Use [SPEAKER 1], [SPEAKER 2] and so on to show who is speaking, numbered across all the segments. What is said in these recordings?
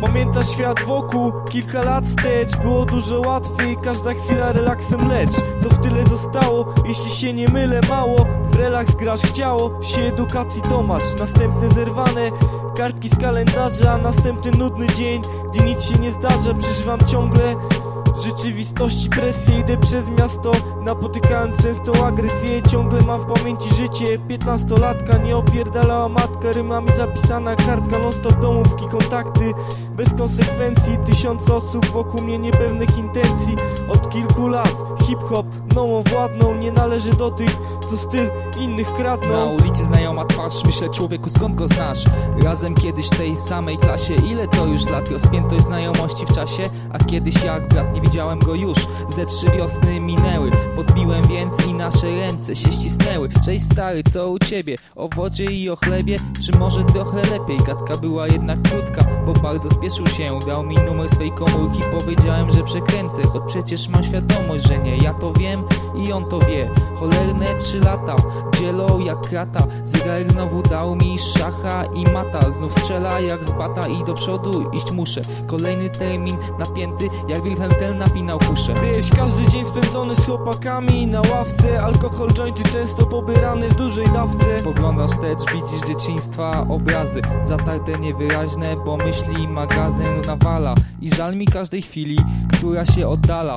[SPEAKER 1] Pamięta świat wokół, kilka lat wstecz. Było dużo łatwiej, każda chwila relaksem lecz To w tyle zostało, jeśli się nie mylę mało. W relaks grasz chciało się edukacji Tomasz Następne zerwane kartki z kalendarza. Następny nudny dzień, gdzie nic się nie zdarza. Przeżywam ciągle rzeczywistości presję Idę przez miasto, napotykając często agresję Ciągle mam w pamięci życie. Piętnastolatka, nie opierdalała matka. Rymami zapisana kartka, non stop domówki, kontakty. Bez konsekwencji, tysiące osób wokół mnie niepewnych intencji Od kilku lat hip-hop nowo władną Nie należy do tych, co styl innych
[SPEAKER 2] Na
[SPEAKER 1] kradną
[SPEAKER 2] ulicy znajoma twarz, myślę człowieku skąd go znasz? Razem kiedyś w tej samej klasie. Ile to już lat rozpiętość znajomości w czasie? A kiedyś jak brat nie widziałem go już. Ze trzy wiosny minęły. Podbiłem więc i nasze ręce się ścisnęły. Cześć stary, co u ciebie? O wodzie i o chlebie? Czy może trochę lepiej? Gadka była jednak krótka Bo bardzo spieszył się. Dał mi numer swej komórki. Powiedziałem, że przekręcę Choć przecież mam świadomość, że nie. Ja to wiem i on to wie. Cholerne trzy lata Dzielą jak krata Zegarek znowu dał mi szacha i mata. Znów strzela jak z bata i do przodu iść muszę. Kolejny termin napięty Jak Wilhelm Tell napinał kuszę.
[SPEAKER 1] Wiesz, każdy dzień spędzony z chłopakami na ławce. Alkohol, jointy często pobierany w dużej dawce.
[SPEAKER 2] Spoglądasz wstecz, widzisz dzieciństwa obrazy. Zatarte niewyraźne, bo myśli magazyn nawala. I żal mi każdej chwili, która się oddala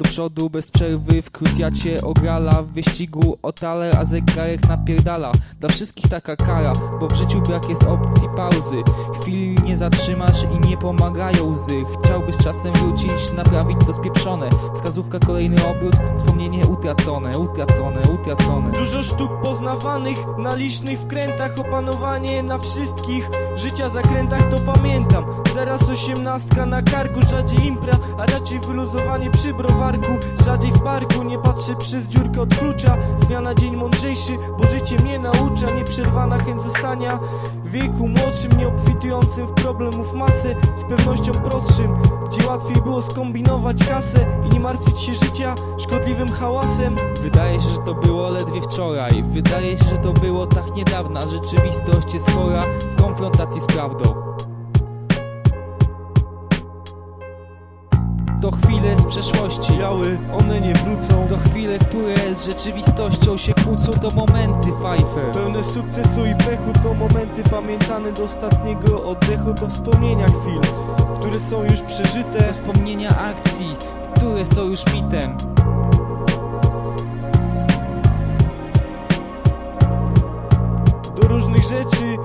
[SPEAKER 2] Do przodu bez przerwy w krucjacie ograla W wyścigu o taler, a zegarek napierdala. Dla wszystkich taka kara, bo w życiu brak jest opcji pauzy. Chwili nie zatrzymasz i nie pomagają łzy. Chciałbyś czasem wrócić, naprawić co spieprzone. Wskazówka, kolejny obrót, wspomnienie utracone, utracone, utracone.
[SPEAKER 1] Dużo sztuk poznawanych na licznych wkrętach Opanowanie na wszystkich życia zakrętach to pamiętam. Zaraz osiemnastka na karku, rzadziej impra A raczej wyluzowanie przy browarku Rzadziej w parku, nie patrzę przez dziurkę od klucza. Z dnia na dzień mądrzejszy, bo życie mnie naucza. Nieprzerwana chęć zostania w wieku młodszym Nie obfitującym w problemów masę Z pewnością prostszym, gdzie łatwiej było skombinować kasę I nie martwić się życia szkodliwym hałasem.
[SPEAKER 2] Wydaje się, że to było ledwie wczoraj. Wydaje się, że to było tak niedawna. Rzeczywistość jest chora w konfrontacji z prawdą To chwile z przeszłości.
[SPEAKER 1] Biały, one nie wrócą.
[SPEAKER 2] To chwile, które z rzeczywistością się kłócą To momenty, Pfeiffer.
[SPEAKER 1] Pełne sukcesu i pechu to momenty pamiętane do ostatniego oddechu To wspomnienia chwil, które są już przeżyte.
[SPEAKER 2] Wspomnienia akcji, które są już mitem.
[SPEAKER 1] Do różnych rzeczy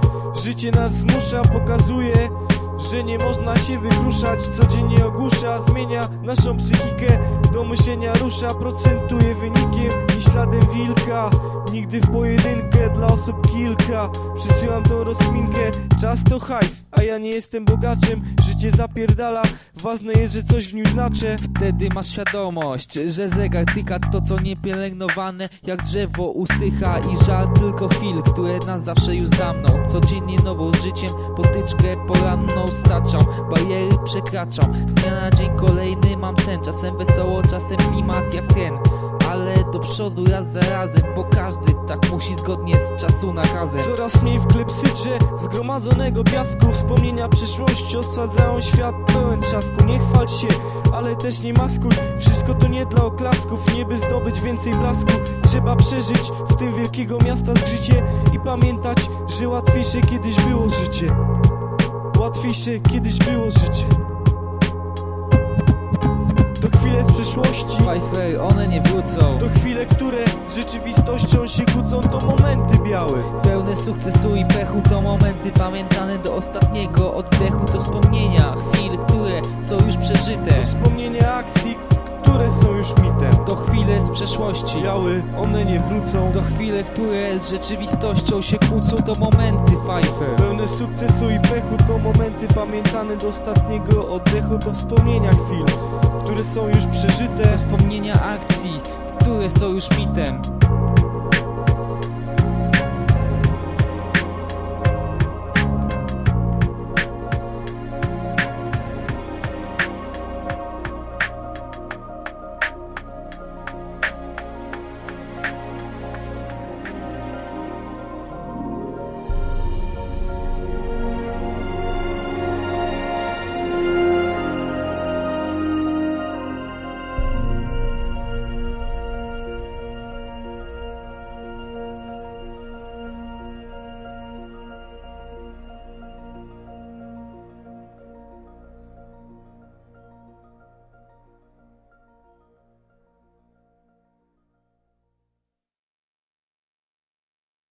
[SPEAKER 1] życie nas zmusza, pokazuje że nie można się wykruszać Codziennie ogłusza, zmienia naszą psychikę Do myślenia rusza, procentuje wynikiem I śladem wilka. Nigdy w pojedynkę, dla osób kilka. Przysyłam tą rozminkę Czas to hajs, a ja nie jestem bogaczem. Życie zapierdala, ważne jest, że coś w nim znaczę.
[SPEAKER 2] Wtedy masz świadomość, że zegar tyka to co niepielęgnowane Jak drzewo usycha i żal tylko chwil, które nas zawsze już za mną. Codziennie nową życiem, potyczkę poranną staczam Bariery przekraczam, z dnia na dzień kolejny mam sen Czasem wesoło, czasem klimat jak ten ale do przodu raz za razem, bo każdy tak musi zgodnie z czasu nakazem
[SPEAKER 1] Coraz mniej w klepsydrze zgromadzonego piasku Wspomnienia przyszłości osadzają świat pełen trzasku. Nie chwal się, ale też nie maskuj. Wszystko to nie dla oklasków, nie by zdobyć więcej blasku. Trzeba przeżyć w tym wielkiego miasta zgrzycie I pamiętać, że łatwiejsze kiedyś było życie. Łatwiejsze kiedyś było życie przeszłości.
[SPEAKER 2] One nie wrócą.
[SPEAKER 1] To chwile, które z rzeczywistością się kłócą To momenty białe.
[SPEAKER 2] Pełne sukcesu i pechu to momenty pamiętane do ostatniego oddechu To wspomnienia chwil, które są już przeżyte.
[SPEAKER 1] To wspomnienia akcji, które są już mitem.
[SPEAKER 2] To chwile z przeszłości.
[SPEAKER 1] Biały, one nie wrócą.
[SPEAKER 2] To chwile, które z rzeczywistością się kłócą To momenty Pfeiffer
[SPEAKER 1] Pełne sukcesu i pechu to momenty pamiętane do ostatniego oddechu To wspomnienia chwil, są już przeżyte.
[SPEAKER 2] Wspomnienia akcji, które są już mitem